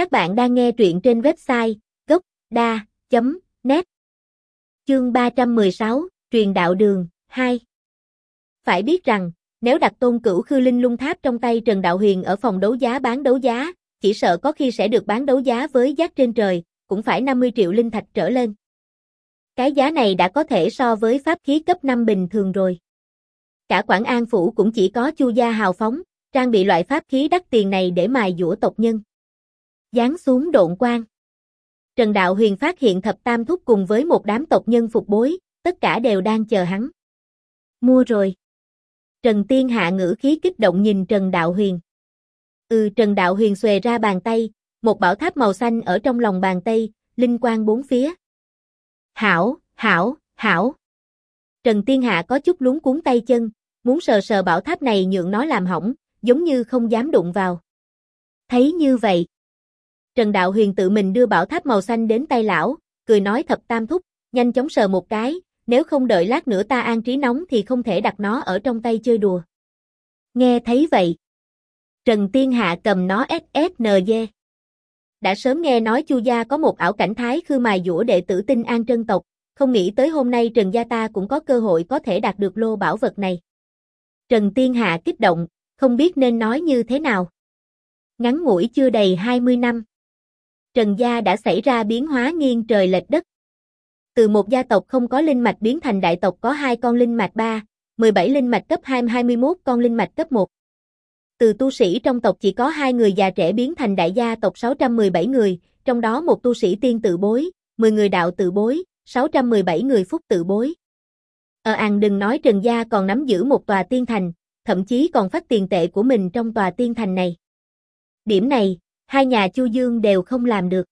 Các bạn đang nghe truyện trên website gốc.da.net Chương 316, Truyền đạo đường, 2 Phải biết rằng, nếu đặt tôn cửu khư linh lung tháp trong tay Trần Đạo Huyền ở phòng đấu giá bán đấu giá, chỉ sợ có khi sẽ được bán đấu giá với giá trên trời, cũng phải 50 triệu linh thạch trở lên. Cái giá này đã có thể so với pháp khí cấp 5 bình thường rồi. Cả Quảng An Phủ cũng chỉ có chu gia hào phóng, trang bị loại pháp khí đắt tiền này để mài dũa tộc nhân. Giáng xuống độn quang. Trần Đạo Huyền phát hiện thập tam thúc cùng với một đám tộc nhân phục bối, tất cả đều đang chờ hắn. Mua rồi. Trần Tiên Hạ ngữ khí kích động nhìn Trần Đạo Huyền. Ừ Trần Đạo Huyền xuề ra bàn tay, một bảo tháp màu xanh ở trong lòng bàn tay, linh quang bốn phía. Hảo, hảo, hảo. Trần Tiên Hạ có chút lúng cuốn tay chân, muốn sờ sờ bảo tháp này nhượng nó làm hỏng, giống như không dám đụng vào. Thấy như vậy. Trần Đạo Huyền tự mình đưa bảo tháp màu xanh đến tay lão, cười nói thập tam thúc, nhanh chóng sờ một cái, nếu không đợi lát nữa ta an trí nóng thì không thể đặt nó ở trong tay chơi đùa. Nghe thấy vậy. Trần Tiên Hạ cầm nó SSNG. Đã sớm nghe nói Chu gia có một ảo cảnh thái khư mài dũa đệ tử tinh an trân tộc, không nghĩ tới hôm nay Trần gia ta cũng có cơ hội có thể đạt được lô bảo vật này. Trần Tiên Hạ kích động, không biết nên nói như thế nào. Ngắn ngủi chưa đầy 20 năm. Trần gia đã xảy ra biến hóa nghiêng trời lệch đất. Từ một gia tộc không có linh mạch biến thành đại tộc có hai con linh mạch 3, 17 linh mạch cấp 2 21 con linh mạch cấp 1. Từ tu sĩ trong tộc chỉ có hai người già trẻ biến thành đại gia tộc 617 người, trong đó một tu sĩ tiên tự bối, 10 người đạo tự bối, 617 người phúc tự bối. Ờ àng đừng nói Trần Gia còn nắm giữ một tòa tiên thành, thậm chí còn phát tiền tệ của mình trong tòa tiên thành này. Điểm này, hai nhà Chu Dương đều không làm được.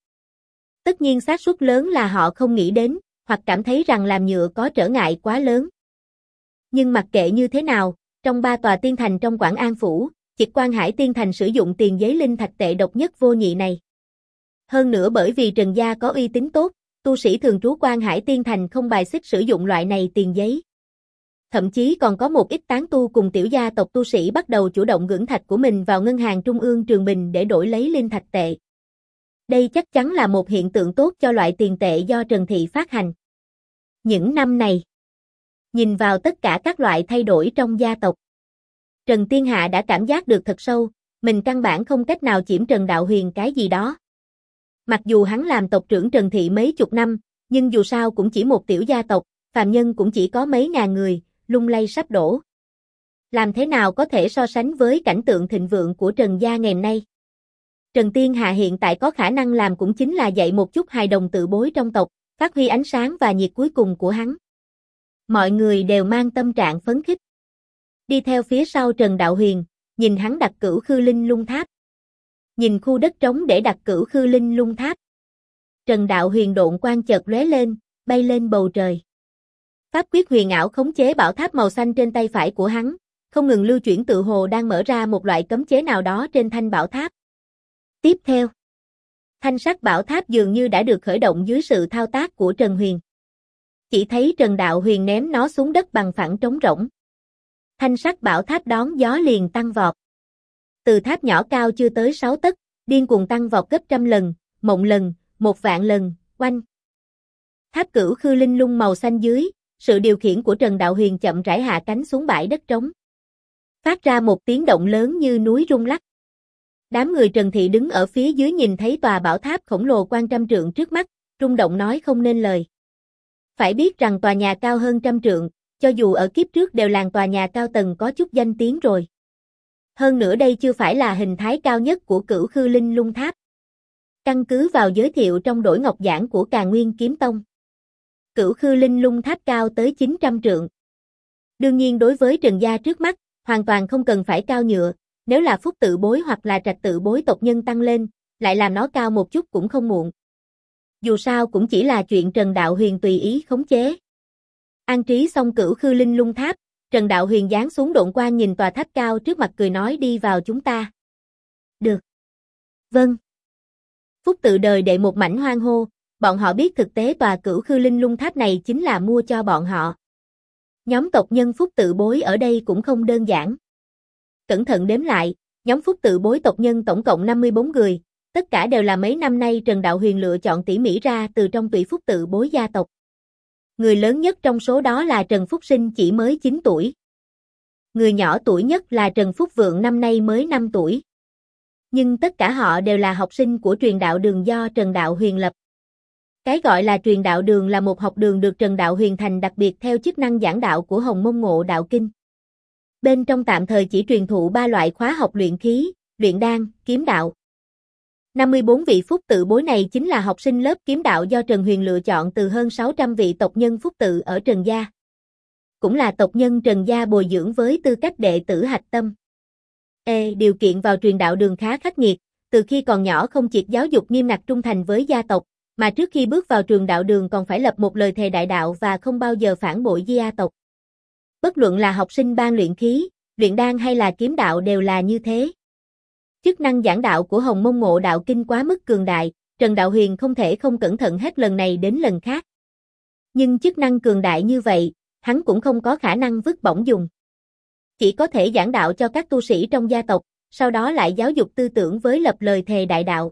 Tất nhiên xác suất lớn là họ không nghĩ đến, hoặc cảm thấy rằng làm nhựa có trở ngại quá lớn. Nhưng mặc kệ như thế nào, trong ba tòa tiên thành trong Quảng An Phủ, Dịch Quan Hải Tiên Thành sử dụng tiền giấy linh thạch tệ độc nhất vô nhị này. Hơn nữa bởi vì Trần Gia có uy tín tốt, tu sĩ thường trú Quan Hải Tiên Thành không bài xích sử dụng loại này tiền giấy. Thậm chí còn có một ít tán tu cùng tiểu gia tộc tu sĩ bắt đầu chủ động gửng thạch của mình vào ngân hàng trung ương Trường Bình để đổi lấy linh thạch tệ. Đây chắc chắn là một hiện tượng tốt cho loại tiền tệ do Trần Thị phát hành. Những năm này, nhìn vào tất cả các loại thay đổi trong gia tộc, Trần Tiên Hạ đã cảm giác được thật sâu, mình căn bản không cách nào chiếm Trần Đạo Huyền cái gì đó. Mặc dù hắn làm tộc trưởng Trần Thị mấy chục năm, nhưng dù sao cũng chỉ một tiểu gia tộc, phàm nhân cũng chỉ có mấy ngàn người, lung lay sắp đổ. Làm thế nào có thể so sánh với cảnh tượng thịnh vượng của Trần gia ngày nay? Trần Tiên Hạ hiện tại có khả năng làm cũng chính là dạy một chút hài đồng tự bối trong tộc, phát huy ánh sáng và nhiệt cuối cùng của hắn. Mọi người đều mang tâm trạng phấn khích. Đi theo phía sau Trần Đạo Huyền, nhìn hắn đặt cửu khư linh lung tháp. Nhìn khu đất trống để đặt cửu khư linh lung tháp. Trần Đạo Huyền độn quang chợt lóe lên, bay lên bầu trời. Pháp quyết huyền ảo khống chế bảo tháp màu xanh trên tay phải của hắn, không ngừng lưu chuyển tự hồ đang mở ra một loại cấm chế nào đó trên thanh bảo tháp. Tiếp theo, thanh sắc bảo tháp dường như đã được khởi động dưới sự thao tác của Trần Huyền. Chỉ thấy Trần Đạo Huyền ném nó xuống đất bằng phẳng trống rỗng. Thanh sắc bảo tháp đón gió liền tăng vọt. Từ tháp nhỏ cao chưa tới 6 tấc, điên cuồng tăng vọt gấp trăm lần, mộng lần, một vạn lần, quanh. Tháp cửu khư linh lung màu xanh dưới, sự điều khiển của Trần Đạo Huyền chậm rãi hạ cánh xuống bãi đất trống. Phát ra một tiếng động lớn như núi rung lắc. Đám người Trần Thị đứng ở phía dưới nhìn thấy tòa bảo tháp khổng lồ quan trăm trượng trước mắt, rung động nói không nên lời. Phải biết rằng tòa nhà cao hơn trăm trượng, cho dù ở kiếp trước đều làng tòa nhà cao tầng có chút danh tiếng rồi. Hơn nữa đây chưa phải là hình thái cao nhất của cửu khư linh lung tháp. Căn cứ vào giới thiệu trong đổi ngọc giảng của Cà Nguyên Kiếm Tông. Cửu khư linh lung tháp cao tới 900 trượng. Đương nhiên đối với Trần Gia trước mắt, hoàn toàn không cần phải cao nhựa, nếu là phúc tự bối hoặc là trạch tự bối tộc nhân tăng lên, lại làm nó cao một chút cũng không muộn. Dù sao cũng chỉ là chuyện Trần Đạo Huyền tùy ý khống chế. An trí xong cửu khư linh lung tháp, Trần Đạo Huyền giáng xuống độn quan nhìn tòa tháp cao trước mặt cười nói đi vào chúng ta. Được. Vâng. Phúc tự đời đệ một mảnh hoang hô, bọn họ biết thực tế tòa cửu khư linh lung tháp này chính là mua cho bọn họ. Nhóm tộc nhân phúc tự bối ở đây cũng không đơn giản. Cẩn thận đếm lại, nhóm phúc tự bối tộc nhân tổng cộng 54 người, Tất cả đều là mấy năm nay Trần Đạo Huyền lựa chọn tỉ mỉ ra từ trong tụy phúc tự bối gia tộc. Người lớn nhất trong số đó là Trần Phúc Sinh chỉ mới 9 tuổi. Người nhỏ tuổi nhất là Trần Phúc Vượng năm nay mới 5 tuổi. Nhưng tất cả họ đều là học sinh của truyền đạo đường do Trần Đạo Huyền lập. Cái gọi là truyền đạo đường là một học đường được Trần Đạo Huyền thành đặc biệt theo chức năng giảng đạo của Hồng Mông Ngộ Đạo Kinh. Bên trong tạm thời chỉ truyền thụ ba loại khóa học luyện khí, luyện đan, kiếm đạo. 54 vị phúc tự bối này chính là học sinh lớp kiếm đạo do Trần Huyền lựa chọn từ hơn 600 vị tộc nhân phúc tự ở Trần Gia. Cũng là tộc nhân Trần Gia bồi dưỡng với tư cách đệ tử hạch tâm. E. Điều kiện vào truyền đạo đường khá khắc nghiệt, từ khi còn nhỏ không chỉ giáo dục nghiêm ngặt trung thành với gia tộc, mà trước khi bước vào trường đạo đường còn phải lập một lời thề đại đạo và không bao giờ phản bội gia tộc. Bất luận là học sinh ban luyện khí, luyện đan hay là kiếm đạo đều là như thế. Chức năng giảng đạo của Hồng Mông Ngộ Đạo Kinh quá mức cường đại, Trần Đạo Huyền không thể không cẩn thận hết lần này đến lần khác. Nhưng chức năng cường đại như vậy, hắn cũng không có khả năng vứt bổng dùng. Chỉ có thể giảng đạo cho các tu sĩ trong gia tộc, sau đó lại giáo dục tư tưởng với lập lời thề đại đạo.